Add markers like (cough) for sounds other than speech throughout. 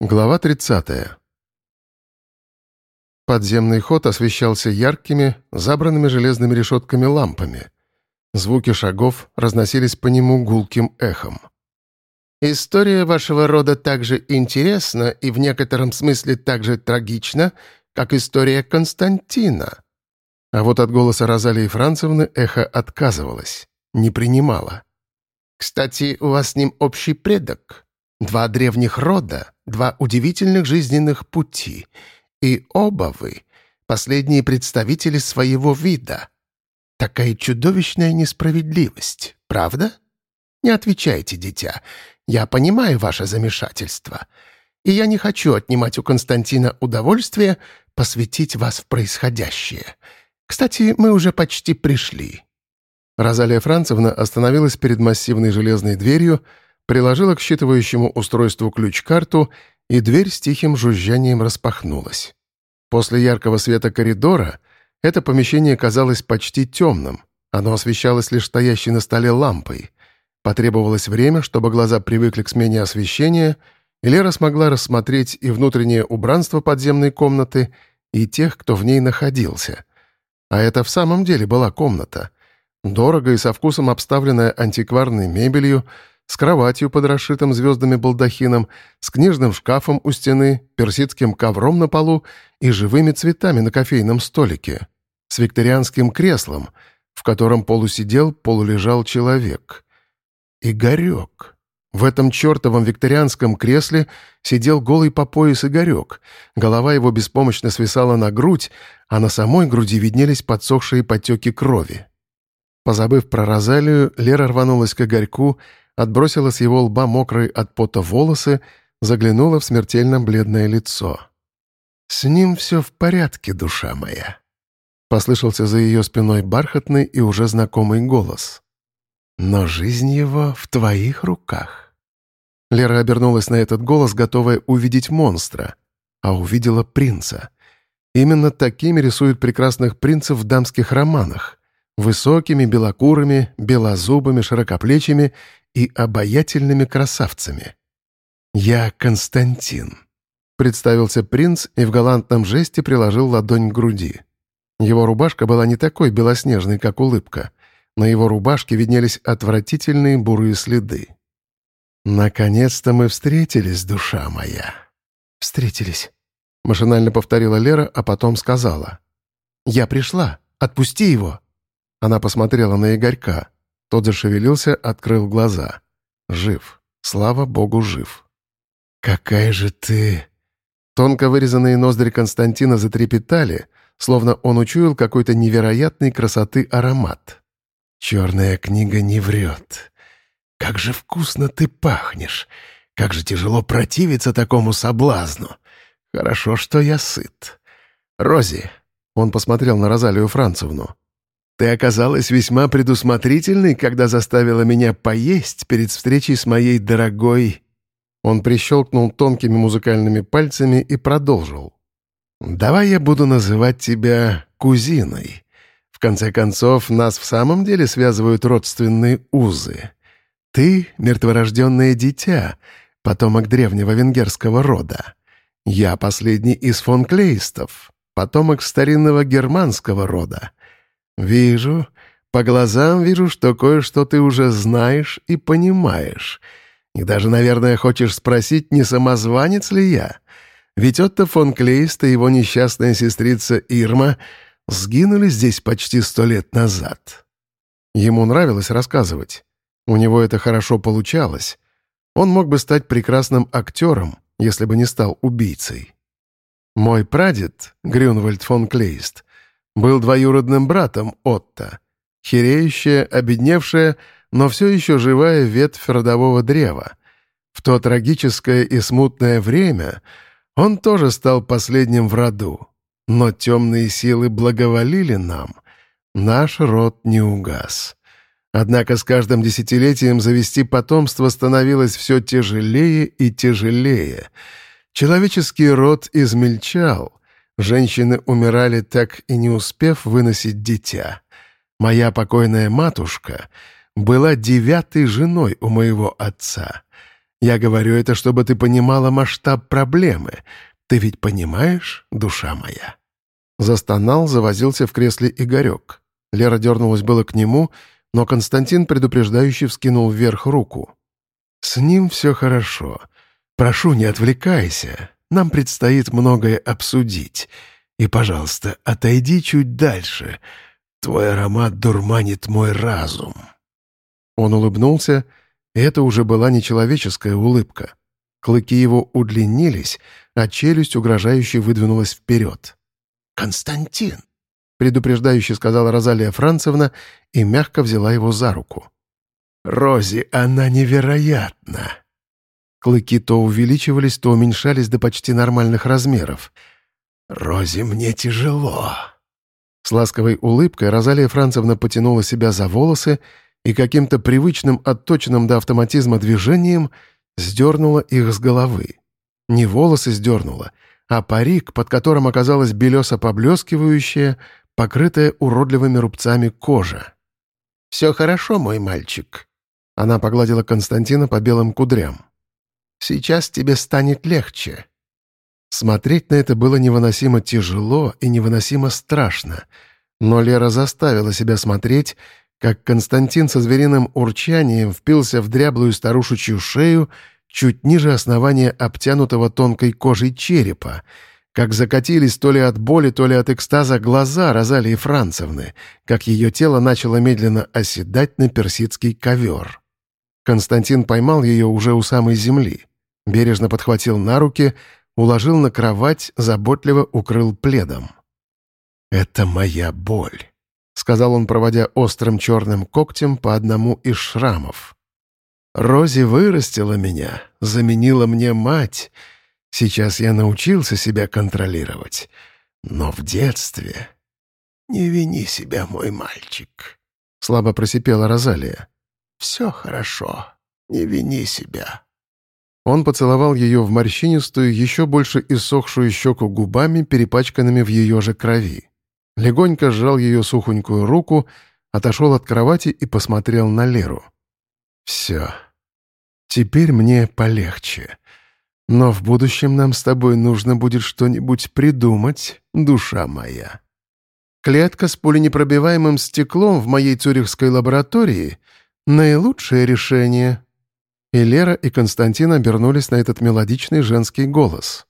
Глава 30. Подземный ход освещался яркими, забранными железными решетками лампами. Звуки шагов разносились по нему гулким эхом. «История вашего рода так же интересна и в некотором смысле так же трагична, как история Константина». А вот от голоса Розалии Францевны эхо отказывалось, не принимало. «Кстати, у вас с ним общий предок. Два древних рода, два удивительных жизненных пути, и оба вы — последние представители своего вида. Такая чудовищная несправедливость, правда? Не отвечайте, дитя. Я понимаю ваше замешательство, и я не хочу отнимать у Константина удовольствие посвятить вас в происходящее. Кстати, мы уже почти пришли». Розалия Францевна остановилась перед массивной железной дверью, приложила к считывающему устройству ключ-карту, и дверь с тихим жужжанием распахнулась. После яркого света коридора это помещение казалось почти темным, оно освещалось лишь стоящей на столе лампой. Потребовалось время, чтобы глаза привыкли к смене освещения, и Лера смогла рассмотреть и внутреннее убранство подземной комнаты, и тех, кто в ней находился. А это в самом деле была комната. Дорого и со вкусом обставленная антикварной мебелью — с кроватью под расшитым звездами балдахином, с книжным шкафом у стены, персидским ковром на полу и живыми цветами на кофейном столике, с викторианским креслом, в котором полусидел, полулежал человек. Игорек. В этом чертовом викторианском кресле сидел голый по пояс Игорек. Голова его беспомощно свисала на грудь, а на самой груди виднелись подсохшие потеки крови. Позабыв про Розалию, Лера рванулась к Игорьку, отбросила с его лба мокрые от пота волосы, заглянула в смертельно бледное лицо. «С ним все в порядке, душа моя», — послышался за ее спиной бархатный и уже знакомый голос. «Но жизнь его в твоих руках». Лера обернулась на этот голос, готовая увидеть монстра, а увидела принца. Именно такими рисуют прекрасных принцев в дамских романах. Высокими, белокурыми, белозубыми, широкоплечими и обаятельными красавцами. «Я Константин», — представился принц и в галантном жесте приложил ладонь к груди. Его рубашка была не такой белоснежной, как улыбка. На его рубашке виднелись отвратительные бурые следы. «Наконец-то мы встретились, душа моя!» «Встретились», — машинально повторила Лера, а потом сказала. «Я пришла. Отпусти его!» Она посмотрела на Игорька. Тот зашевелился, открыл глаза. Жив. Слава богу, жив. «Какая же ты...» Тонко вырезанные ноздри Константина затрепетали, словно он учуял какой-то невероятной красоты аромат. «Черная книга не врет. Как же вкусно ты пахнешь! Как же тяжело противиться такому соблазну! Хорошо, что я сыт. Рози...» Он посмотрел на Розалию Францевну. Ты оказалась весьма предусмотрительной, когда заставила меня поесть перед встречей с моей дорогой...» Он прищелкнул тонкими музыкальными пальцами и продолжил. «Давай я буду называть тебя кузиной. В конце концов, нас в самом деле связывают родственные узы. Ты — мертворожденное дитя, потомок древнего венгерского рода. Я последний из фон Клейстов, потомок старинного германского рода. «Вижу. По глазам вижу, что кое-что ты уже знаешь и понимаешь. И даже, наверное, хочешь спросить, не самозванец ли я? Ведь Отто фон Клейст и его несчастная сестрица Ирма сгинули здесь почти сто лет назад». Ему нравилось рассказывать. У него это хорошо получалось. Он мог бы стать прекрасным актером, если бы не стал убийцей. Мой прадед, Грюнвальд фон Клейст, был двоюродным братом Отто, хереющая, обедневшая, но все еще живая ветвь родового древа. В то трагическое и смутное время он тоже стал последним в роду. Но темные силы благоволили нам. Наш род не угас. Однако с каждым десятилетием завести потомство становилось все тяжелее и тяжелее. Человеческий род измельчал, Женщины умирали так и не успев выносить дитя. Моя покойная матушка была девятой женой у моего отца. Я говорю это, чтобы ты понимала масштаб проблемы. Ты ведь понимаешь, душа моя?» Застонал, завозился в кресле Игорек. Лера дернулась было к нему, но Константин предупреждающе вскинул вверх руку. «С ним все хорошо. Прошу, не отвлекайся. Нам предстоит многое обсудить. И, пожалуйста, отойди чуть дальше. Твой аромат дурманит мой разум». Он улыбнулся, и это уже была нечеловеческая улыбка. Клыки его удлинились, а челюсть угрожающе выдвинулась вперед. «Константин!» — предупреждающе сказала Розалия Францевна и мягко взяла его за руку. «Рози, она невероятна!» Клыки то увеличивались, то уменьшались до почти нормальных размеров. «Рози, мне тяжело!» С ласковой улыбкой Розалия Францевна потянула себя за волосы и каким-то привычным, отточенным до автоматизма движением сдернула их с головы. Не волосы сдернула, а парик, под которым оказалась белесо поблескивающая, покрытая уродливыми рубцами кожа. «Все хорошо, мой мальчик», — она погладила Константина по белым кудрям. «Сейчас тебе станет легче». Смотреть на это было невыносимо тяжело и невыносимо страшно, но Лера заставила себя смотреть, как Константин со звериным урчанием впился в дряблую старушечью шею чуть ниже основания обтянутого тонкой кожей черепа, как закатились то ли от боли, то ли от экстаза глаза Розалии Францевны, как ее тело начало медленно оседать на персидский ковер. Константин поймал ее уже у самой земли, бережно подхватил на руки, уложил на кровать, заботливо укрыл пледом. «Это моя боль», — сказал он, проводя острым черным когтем по одному из шрамов. Рози вырастила меня, заменила мне мать. Сейчас я научился себя контролировать. Но в детстве... «Не вини себя, мой мальчик», — слабо просипела Розалия. «Все хорошо. Не вини себя». Он поцеловал ее в морщинистую, еще больше иссохшую щеку губами, перепачканными в ее же крови. Легонько сжал ее сухонькую руку, отошел от кровати и посмотрел на Леру. «Все. Теперь мне полегче. Но в будущем нам с тобой нужно будет что-нибудь придумать, душа моя. Клетка с пуленепробиваемым стеклом в моей цюрихской лаборатории — наилучшее решение». И Лера, и Константин обернулись на этот мелодичный женский голос.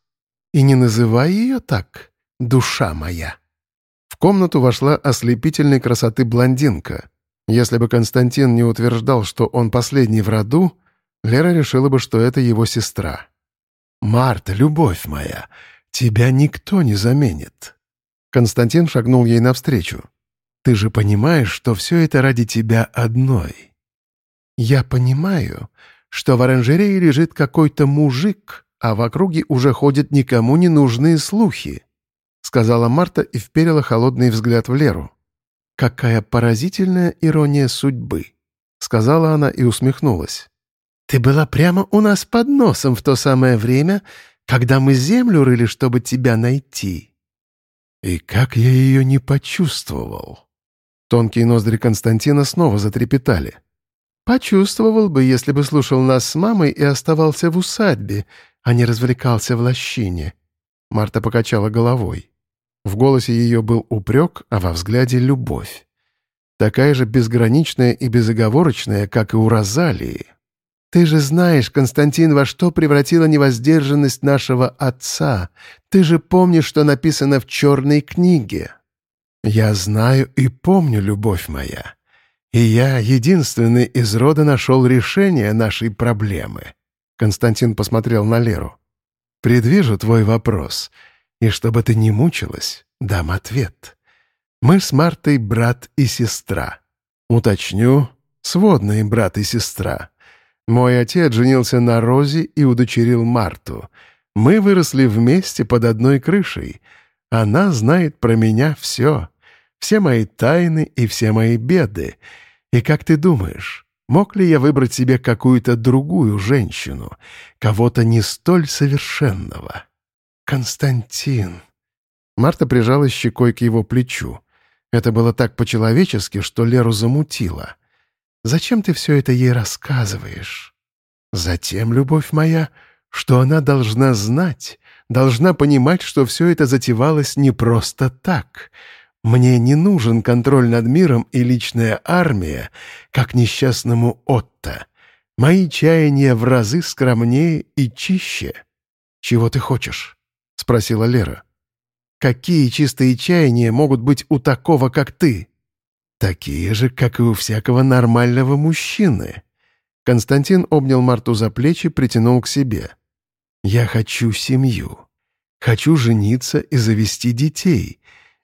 «И не называй ее так, душа моя». В комнату вошла ослепительной красоты блондинка. Если бы Константин не утверждал, что он последний в роду, Лера решила бы, что это его сестра. «Марта, любовь моя, тебя никто не заменит». Константин шагнул ей навстречу. «Ты же понимаешь, что все это ради тебя одной». «Я понимаю, что в оранжерее лежит какой-то мужик, а в округе уже ходят никому не нужные слухи», сказала Марта и вперила холодный взгляд в Леру. «Какая поразительная ирония судьбы», — сказала она и усмехнулась. Ты была прямо у нас под носом в то самое время, когда мы землю рыли, чтобы тебя найти». И как я ее не почувствовал. Тонкие ноздри Константина снова затрепетали. «Почувствовал бы, если бы слушал нас с мамой и оставался в усадьбе, а не развлекался в лощине». Марта покачала головой. В голосе ее был упрек, а во взгляде — любовь. Такая же безграничная и безоговорочная, как и у Розалии. Ты же знаешь, Константин, во что превратила невоздержанность нашего отца. Ты же помнишь, что написано в черной книге. Я знаю и помню, любовь моя. И я, единственный из рода, нашел решение нашей проблемы. Константин посмотрел на Леру. «Предвижу твой вопрос, и чтобы ты не мучилась, дам ответ. Мы с Мартой брат и сестра. Уточню, сводные брат и сестра. Мой отец женился на Розе и удочерил Марту. Мы выросли вместе под одной крышей. Она знает про меня все. Все мои тайны и все мои беды. И как ты думаешь, мог ли я выбрать себе какую-то другую женщину, кого-то не столь совершенного? Константин. Марта прижалась щекой к его плечу. Это было так по-человечески, что Леру замутило — Зачем ты все это ей рассказываешь?» Затем, любовь моя, что она должна знать, должна понимать, что все это затевалось не просто так. Мне не нужен контроль над миром и личная армия, как несчастному Отто. Мои чаяния в разы скромнее и чище. «Чего ты хочешь?» — спросила Лера. «Какие чистые чаяния могут быть у такого, как ты?» «Такие же, как и у всякого нормального мужчины». Константин обнял Марту за плечи, притянул к себе. «Я хочу семью. Хочу жениться и завести детей.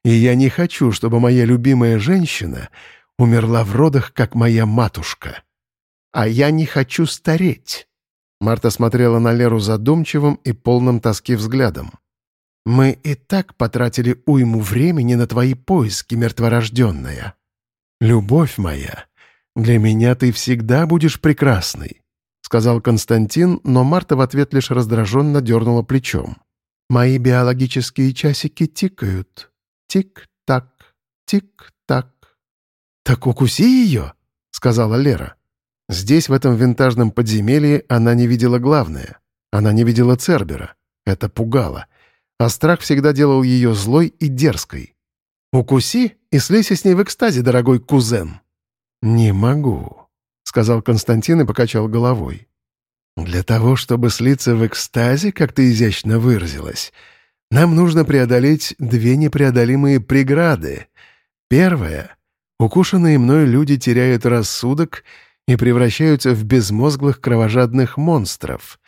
И я не хочу, чтобы моя любимая женщина умерла в родах, как моя матушка. А я не хочу стареть». Марта смотрела на Леру задумчивым и полным тоски взглядом. «Мы и так потратили уйму времени на твои поиски, мертворожденная. Любовь моя, для меня ты всегда будешь прекрасной», — сказал Константин, но Марта в ответ лишь раздраженно дернула плечом. «Мои биологические часики тикают. Тик-так, тик-так». «Так укуси ее», — сказала Лера. Здесь, в этом винтажном подземелье, она не видела главное. Она не видела Цербера. Это пугало. А страх всегда делал ее злой и дерзкой. «Укуси и слейся с ней в экстазе, дорогой кузен». «Не могу», — сказал Константин и покачал головой. «Для того, чтобы слиться в экстазе, как ты изящно выразилась, нам нужно преодолеть две непреодолимые преграды. Первая — укушенные мной люди теряют рассудок — и превращаются в безмозглых кровожадных монстров.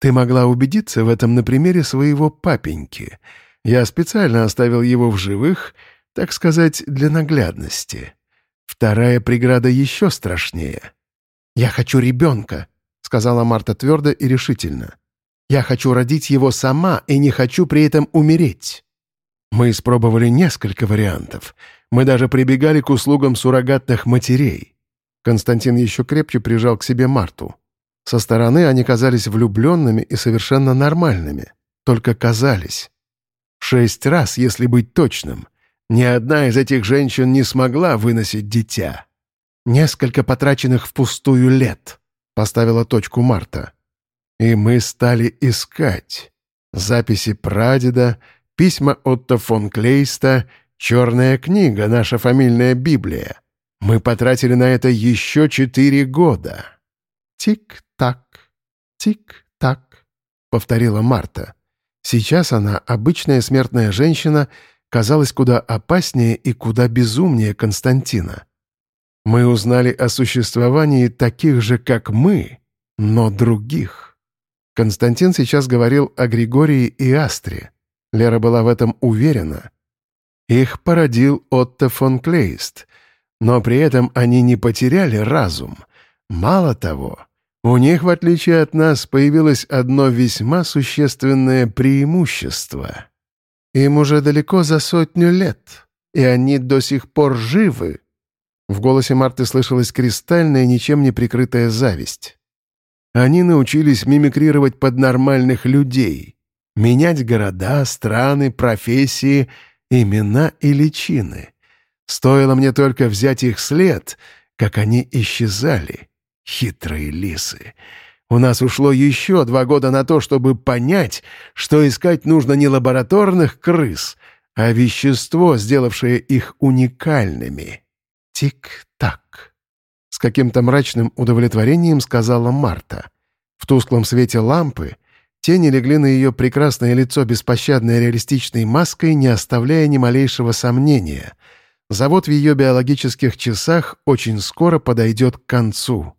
Ты могла убедиться в этом на примере своего папеньки. Я специально оставил его в живых, так сказать, для наглядности. Вторая преграда еще страшнее. «Я хочу ребенка», — сказала Марта твердо и решительно. «Я хочу родить его сама и не хочу при этом умереть». Мы испробовали несколько вариантов. Мы даже прибегали к услугам суррогатных матерей. Константин еще крепче прижал к себе Марту. Со стороны они казались влюбленными и совершенно нормальными. Только казались. Шесть раз, если быть точным. Ни одна из этих женщин не смогла выносить дитя. «Несколько потраченных впустую лет», — поставила точку Марта. И мы стали искать. Записи прадеда, письма Отто фон Клейста, черная книга, наша фамильная Библия. Мы потратили на это еще четыре года. Тик-так, тик-так, повторила Марта. Сейчас она, обычная смертная женщина, казалась куда опаснее и куда безумнее Константина. Мы узнали о существовании таких же, как мы, но других. Константин сейчас говорил о Григории и Астре. Лера была в этом уверена. Их породил Отто фон Клейст, но при этом они не потеряли разум. Мало того, у них, в отличие от нас, появилось одно весьма существенное преимущество. Им уже далеко за сотню лет, и они до сих пор живы. В голосе Марты слышалась кристальная, ничем не прикрытая зависть. Они научились мимикрировать под нормальных людей, менять города, страны, профессии, имена и личины — Стоило мне только взять их след, как они исчезали. Хитрые лисы. У нас ушло еще два года на то, чтобы понять, что искать нужно не лабораторных крыс, а вещество, сделавшее их уникальными. Тик-так. С каким-то мрачным удовлетворением сказала Марта. В тусклом свете лампы тени легли на ее прекрасное лицо беспощадной реалистичной маской, не оставляя ни малейшего сомнения — Завод в ее биологических часах очень скоро подойдет к концу.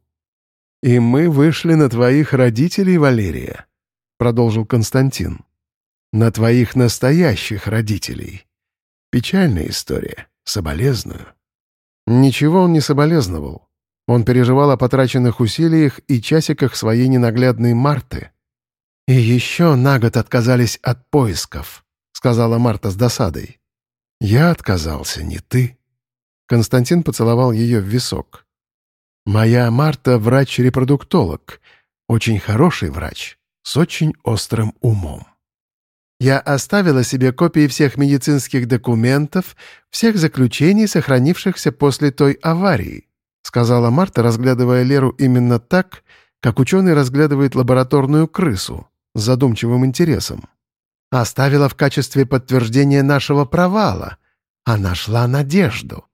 «И мы вышли на твоих родителей, Валерия», — продолжил Константин. «На твоих настоящих родителей. Печальная история. Соболезную». Ничего он не соболезновал. Он переживал о потраченных усилиях и часиках своей ненаглядной Марты. «И еще на год отказались от поисков», — сказала Марта с досадой. «Я отказался, не ты». Константин поцеловал ее в висок. «Моя Марта — врач-репродуктолог. Очень хороший врач, с очень острым умом. Я оставила себе копии всех медицинских документов, всех заключений, сохранившихся после той аварии», сказала Марта, разглядывая Леру именно так, как ученый разглядывает лабораторную крысу с задумчивым интересом. «Оставила в качестве подтверждения нашего провала, а нашла надежду.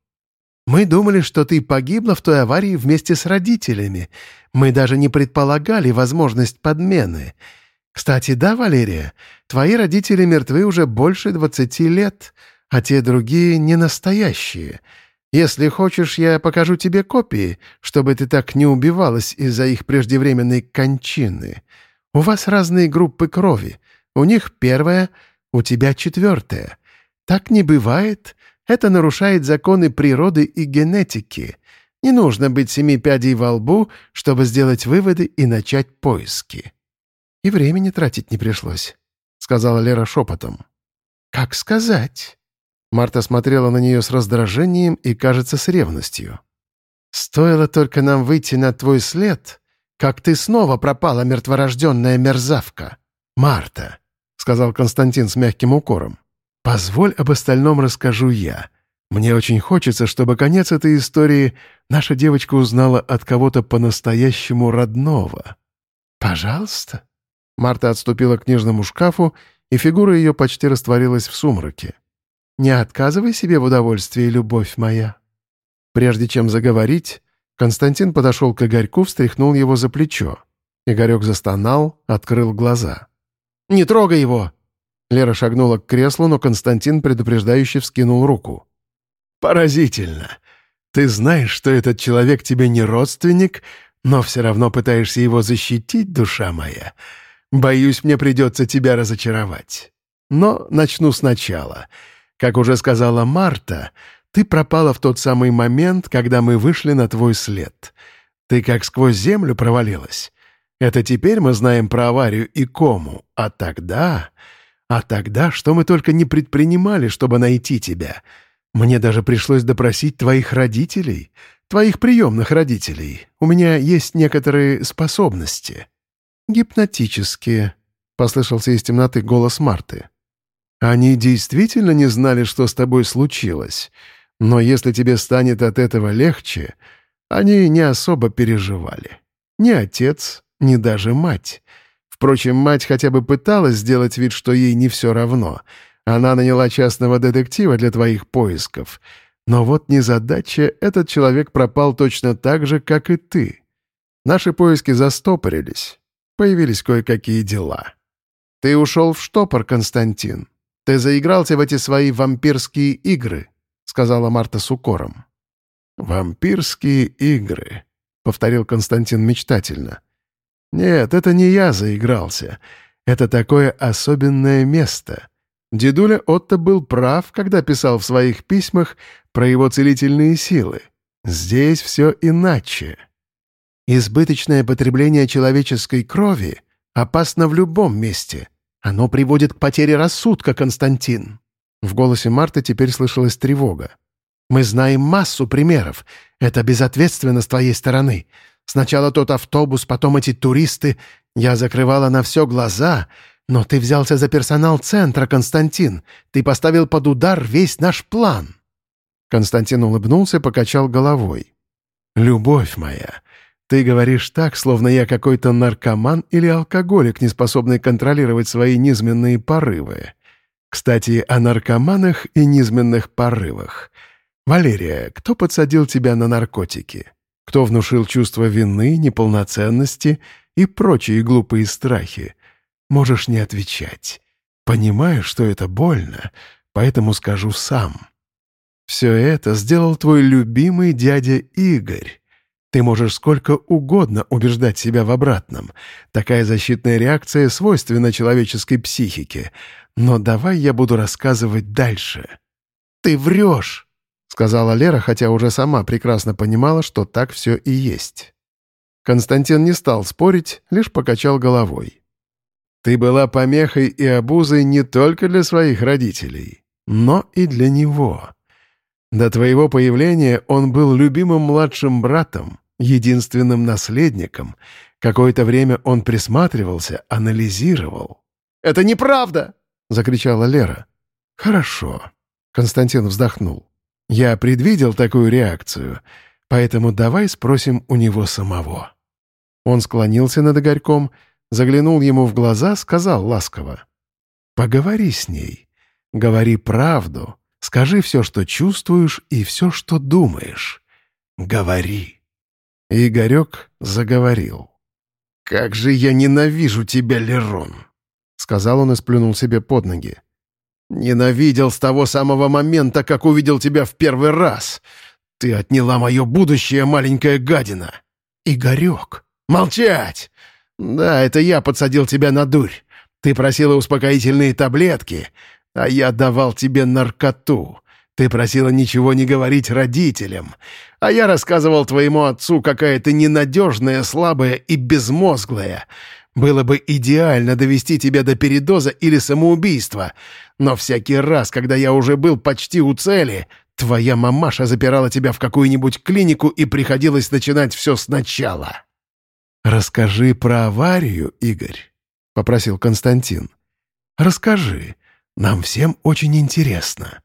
Мы думали, что ты погибла в той аварии вместе с родителями. Мы даже не предполагали возможность подмены. Кстати, да, Валерия, твои родители мертвы уже больше двадцати лет, а те другие не настоящие. Если хочешь, я покажу тебе копии, чтобы ты так не убивалась из-за их преждевременной кончины. У вас разные группы крови. У них первая, у тебя четвертая. Так не бывает. Это нарушает законы природы и генетики. Не нужно быть семи пядей во лбу, чтобы сделать выводы и начать поиски. «И времени тратить не пришлось», — сказала Лера шепотом. «Как сказать?» Марта смотрела на нее с раздражением и, кажется, с ревностью. «Стоило только нам выйти на твой след, как ты снова пропала, мертворожденная мерзавка. Марта», — сказал Константин с мягким укором. «Позволь об остальном расскажу я. Мне очень хочется, чтобы конец этой истории наша девочка узнала от кого-то по-настоящему родного». «Пожалуйста». Марта отступила к книжному шкафу, и фигура ее почти растворилась в сумраке. Не отказывай себе в удовольствии, любовь моя». Прежде чем заговорить, Константин подошел к Игорьку, встряхнул его за плечо. Игорек застонал, открыл глаза. «Не трогай его!» Лера шагнула к креслу, но Константин предупреждающе вскинул руку. «Поразительно. Ты знаешь, что этот человек тебе не родственник, но все равно пытаешься его защитить, душа моя. Боюсь, мне придется тебя разочаровать. Но начну сначала. Как уже сказала Марта, ты пропала в тот самый момент, когда мы вышли на твой след. Ты как сквозь землю провалилась. Это теперь мы знаем про аварию и кому. А тогда... А тогда что мы только не предпринимали, чтобы найти тебя? Мне даже пришлось допросить твоих родителей, твоих приемных родителей. У меня есть некоторые способности». «Гипнотические», — послышался из темноты голос Марты. Они действительно не знали, что с тобой случилось, но если тебе станет от этого легче, они не особо переживали. Ни отец, ни даже мать. Впрочем, мать хотя бы пыталась сделать вид, что ей не все равно. Она наняла частного детектива для твоих поисков. Но вот незадача, этот человек пропал точно так же, как и ты. Наши поиски застопорились. Появились кое-какие дела. Ты ушел в штопор, Константин. «Ты заигрался в эти свои вампирские игры», — сказала Марта с укором. «Вампирские игры», — повторил Константин мечтательно. «Нет, это не я заигрался. Это такое особенное место. Дедуля Отто был прав, когда писал в своих письмах про его целительные силы. Здесь все иначе. Избыточное потребление человеческой крови опасно в любом месте», оно приводит к потере рассудка, Константин». В голосе Марты теперь слышалась тревога. «Мы знаем массу примеров. Это безответственно с твоей стороны. Сначала тот автобус, потом эти туристы. Я закрывала на все глаза. Но ты взялся за персонал центра, Константин. Ты поставил под удар весь наш план». Константин улыбнулся, покачал головой. «Любовь моя, ты говоришь так, словно я какой-то наркоман или алкоголик, не способный контролировать свои низменные порывы. Кстати, о наркоманах и низменных порывах. Валерия, кто подсадил тебя на наркотики? Кто внушил чувство вины, неполноценности и прочие глупые страхи? Можешь не отвечать. Понимаю, что это больно, поэтому скажу сам. Все это сделал твой любимый дядя Игорь. Ты можешь сколько угодно убеждать себя в обратном. Такая защитная реакция свойственна человеческой психике. Но давай я буду рассказывать дальше. «Ты врешь!» — сказала Лера, хотя уже сама прекрасно понимала, что так все и есть. Константин не стал спорить, лишь покачал головой. «Ты была помехой и обузой не только для своих родителей, но и для него. До твоего появления он был любимым младшим братом, единственным наследником. Какое-то время он присматривался, анализировал. «Это неправда!» — закричала Лера. «Хорошо», — Константин вздохнул. «Я предвидел такую реакцию, поэтому давай спросим у него самого». Он склонился над Игорьком, заглянул ему в глаза, сказал ласково. «Поговори с ней. Говори правду. Скажи все, что чувствуешь, и все, что думаешь. Говори». И Игорек заговорил. «Как же я ненавижу тебя, Лерон!» — сказал он и сплюнул себе под ноги. «Ненавидел с того самого момента, как увидел тебя в первый раз. Ты отняла мое будущее, маленькая гадина. Игорек, молчать! Да, это я подсадил тебя на дурь. Ты просила успокоительные таблетки, а я давал тебе наркоту. Ты просила ничего не говорить родителям, а я рассказывал твоему отцу, какая ты ненадежная, слабая и безмозглая. Было бы идеально довести тебя до передоза или самоубийства, но всякий раз, когда я уже был почти у цели, твоя мамаша запирала тебя в какую-нибудь клинику и приходилось начинать все сначала». «Расскажи про аварию, Игорь», — попросил Константин. «Расскажи. Нам всем очень интересно».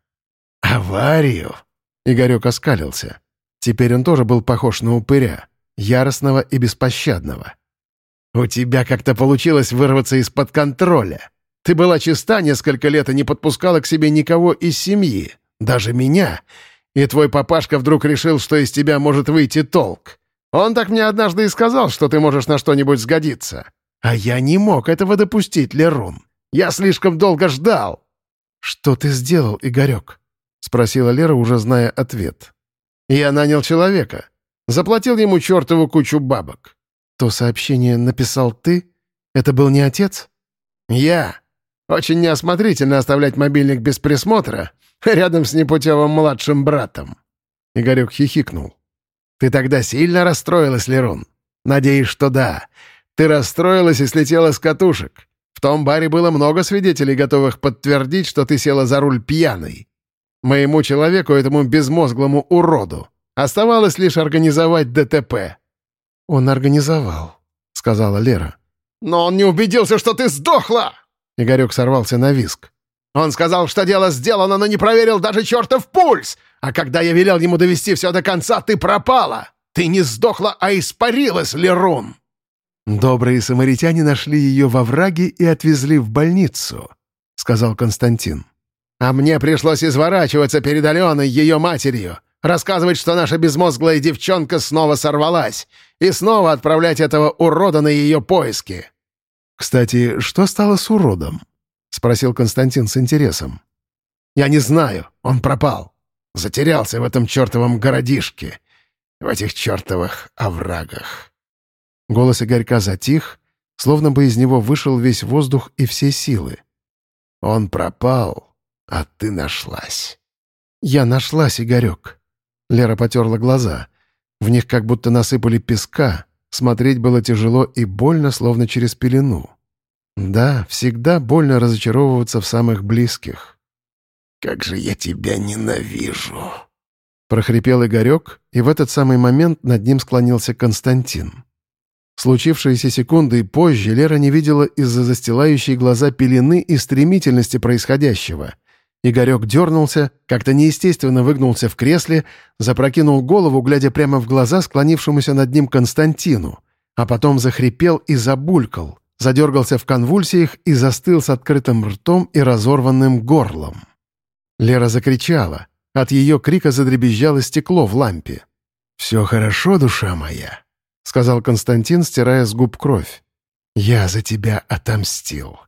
«Аварию?» — Игорек оскалился. Теперь он тоже был похож на упыря, яростного и беспощадного. «У тебя как-то получилось вырваться из-под контроля. Ты была чиста несколько лет и не подпускала к себе никого из семьи, даже меня. И твой папашка вдруг решил, что из тебя может выйти толк. Он так мне однажды и сказал, что ты можешь на что-нибудь сгодиться. А я не мог этого допустить, Лерун. Я слишком долго ждал». «Что ты сделал, Игорек?» — спросила Лера, уже зная ответ. «Я нанял человека. Заплатил ему чертову кучу бабок». «То сообщение написал ты? Это был не отец?» «Я. Очень неосмотрительно оставлять мобильник без присмотра (laughs) рядом с непутевым младшим братом». Игорек хихикнул. «Ты тогда сильно расстроилась, Лерун? Надеюсь, что да. Ты расстроилась и слетела с катушек. В том баре было много свидетелей, готовых подтвердить, что ты села за руль пьяной. Моему человеку, этому безмозглому уроду, оставалось лишь организовать ДТП». «Он организовал», — сказала Лера. «Но он не убедился, что ты сдохла!» Игорек сорвался на виск. «Он сказал, что дело сделано, но не проверил даже чертов пульс! А когда я велел ему довести все до конца, ты пропала! Ты не сдохла, а испарилась, Лерун!» «Добрые самаритяне нашли ее во враге и отвезли в больницу», — сказал Константин. «А мне пришлось изворачиваться перед Аленой, ее матерью, рассказывать, что наша безмозглая девчонка снова сорвалась, и снова отправлять этого урода на ее поиски». «Кстати, что стало с уродом?» — спросил Константин с интересом. «Я не знаю, он пропал. Затерялся в этом чертовом городишке, в этих чертовых оврагах». Голос Игорька затих, словно бы из него вышел весь воздух и все силы. «Он пропал, а ты нашлась». «Я нашлась, Игорек». Лера потерла глаза. В них как будто насыпали песка. Смотреть было тяжело и больно, словно через пелену. Да, всегда больно разочаровываться в самых близких. «Как же я тебя ненавижу!» Прохрипел Игорек, и в этот самый момент над ним склонился Константин. Случившиеся секунды позже Лера не видела из-за застилающей глаза пелены и стремительности происходящего. Игорек дернулся, как-то неестественно выгнулся в кресле, запрокинул голову, глядя прямо в глаза склонившемуся над ним Константину, а потом захрипел и забулькал, задергался в конвульсиях и застыл с открытым ртом и разорванным горлом. Лера закричала. От ее крика задребезжало стекло в лампе. «Все хорошо, душа моя», — сказал Константин, стирая с губ кровь. «Я за тебя отомстил.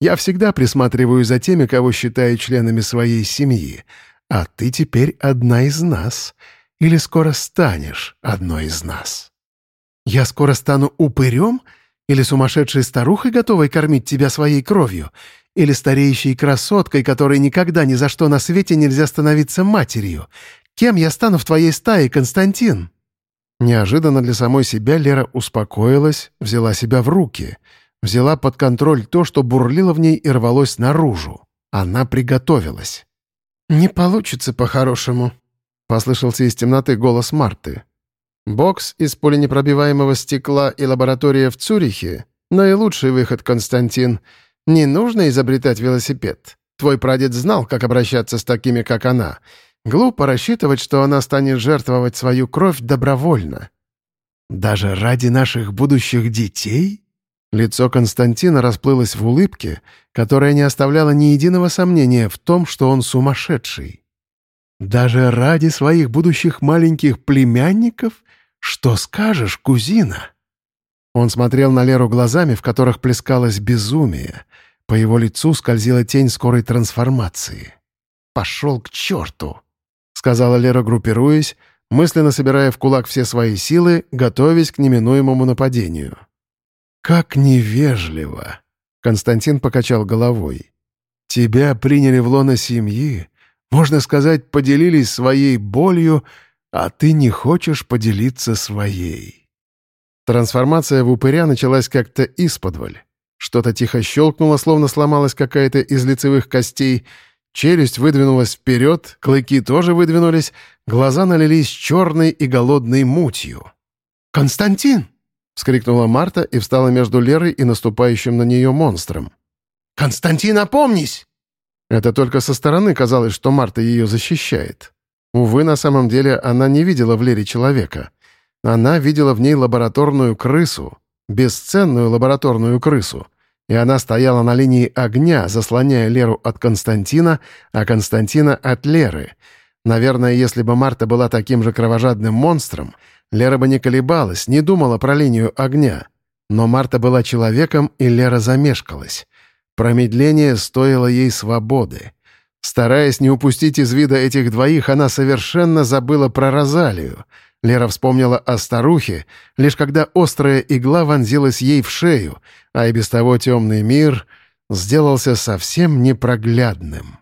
Я всегда присматриваю за теми, кого считаю членами своей семьи, а ты теперь одна из нас, или скоро станешь одной из нас. Я скоро стану упырем или сумасшедшей старухой, готовой кормить тебя своей кровью, или стареющей красоткой, которой никогда ни за что на свете нельзя становиться матерью. Кем я стану в твоей стае, Константин?» Неожиданно для самой себя Лера успокоилась, взяла себя в руки — взяла под контроль то, что бурлило в ней и рвалось наружу. Она приготовилась. «Не получится по-хорошему», — послышался из темноты голос Марты. «Бокс из пуленепробиваемого стекла и лаборатория в Цюрихе — наилучший выход, Константин. Не нужно изобретать велосипед. Твой прадед знал, как обращаться с такими, как она. Глупо рассчитывать, что она станет жертвовать свою кровь добровольно». Даже ради наших будущих детей?» Лицо Константина расплылось в улыбке, которая не оставляла ни единого сомнения в том, что он сумасшедший. «Даже ради своих будущих маленьких племянников? Что скажешь, кузина?» Он смотрел на Леру глазами, в которых плескалось безумие. По его лицу скользила тень скорой трансформации. «Пошел к черту!» — сказала Лера, группируясь, мысленно собирая в кулак все свои силы, готовясь к неминуемому нападению. «Как невежливо!» — Константин покачал головой. «Тебя приняли в лоно семьи, можно сказать, поделились своей болью, а ты не хочешь поделиться своей». Трансформация в упыря началась как-то исподволь. Что-то тихо щелкнуло, словно сломалась какая-то из лицевых костей — Челюсть выдвинулась вперед, клыки тоже выдвинулись, глаза налились черной и голодной мутью. «Константин!» — вскрикнула Марта и встала между Лерой и наступающим на нее монстром. «Константин, опомнись!» Это только со стороны казалось, что Марта ее защищает. Увы, на самом деле она не видела в Лере человека. Она видела в ней лабораторную крысу, бесценную лабораторную крысу — и она стояла на линии огня, заслоняя Леру от Константина, а Константина от Леры. Наверное, если бы Марта была таким же кровожадным монстром, Лера бы не колебалась, не думала про линию огня. Но Марта была человеком, и Лера замешкалась. Промедление стоило ей свободы. Стараясь не упустить из вида этих двоих, она совершенно забыла про Розалию. Лера вспомнила о старухе, лишь когда острая игла вонзилась ей в шею — а и без того темный мир сделался совсем непроглядным.